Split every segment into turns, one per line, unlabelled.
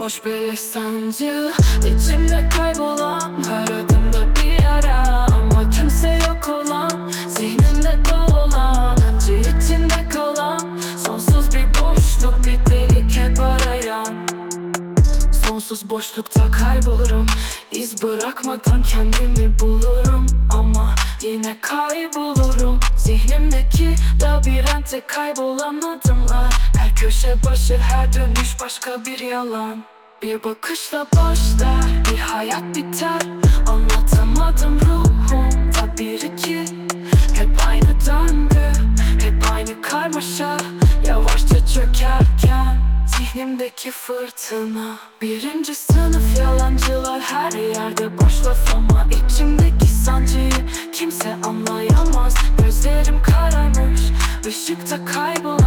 Boş bir sancı içimde kaybolan Her adımda bir yara Ama kimse yok olan Zihnimde dolan Acı içinde kalan. Sonsuz bir boşluk Bir delik hep arayan. Sonsuz boşlukta kaybolurum. İz bırakmadan kendimi bulurum. Ama yine kaybolurum. Zihnimdeki labirente kaybolan adımlar. Her köşe başı her dönüş başka bir yalan Bir bakışla başlar bir hayat biter. Anlatamadım ruhumda bir iki. Hep aynı döngü hep aynı karmaşa. Yavaşça çökerken Zihnimdeki fırtına. Birinci sınıf yalancılar her yerde boş laf ama içimdeki sancıyı kimse anlayamaz. Gözlerim kararmış ışıkta daha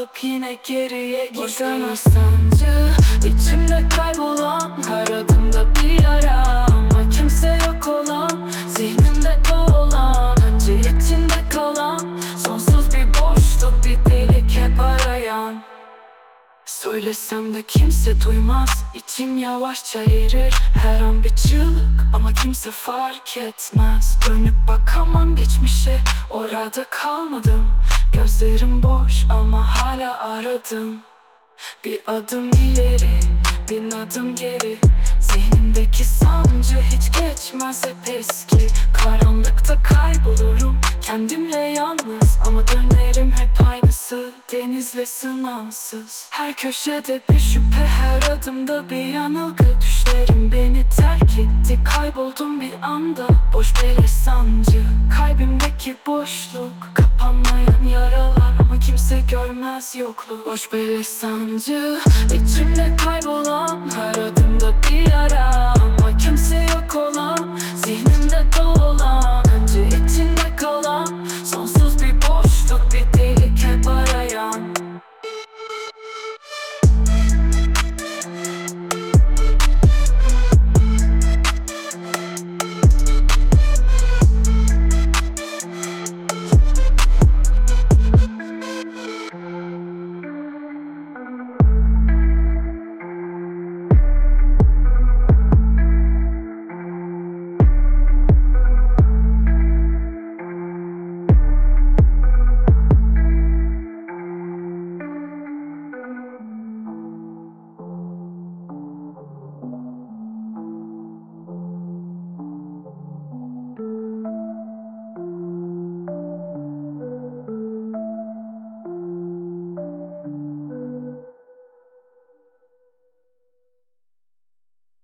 alıp yine geriye gidemez sancı içimde kaybolan her adımda bir yara. Ama kimse yok olan zihnimde dolan Acı içinde kalan sonsuz bir boşluk bir delik hep arayan. Söylesem de kimse duymaz İçim yavaşça erir. Her an bir çığlık ama kimse fark etmez. Dönüp bakamam geçmişe Orada kalmadım. Gözlerim boş ama hala aradım. Bir adım ileri Bir adım geri. Zihnimdeki sancı hiç geçmez hep eski. Karanlıkta kaybolurum Kendimle yalnız. Ama dönerim hep aynısı Deniz ve sınavsız. Her köşede bir şüphe Her adımda bir yanılgı. Düşlerim beni terk etti Kayboldum bir anda. Boş bir sancı görmez yokluğu Boş bir sancı. İçimde kaybolan Her adımda bir yara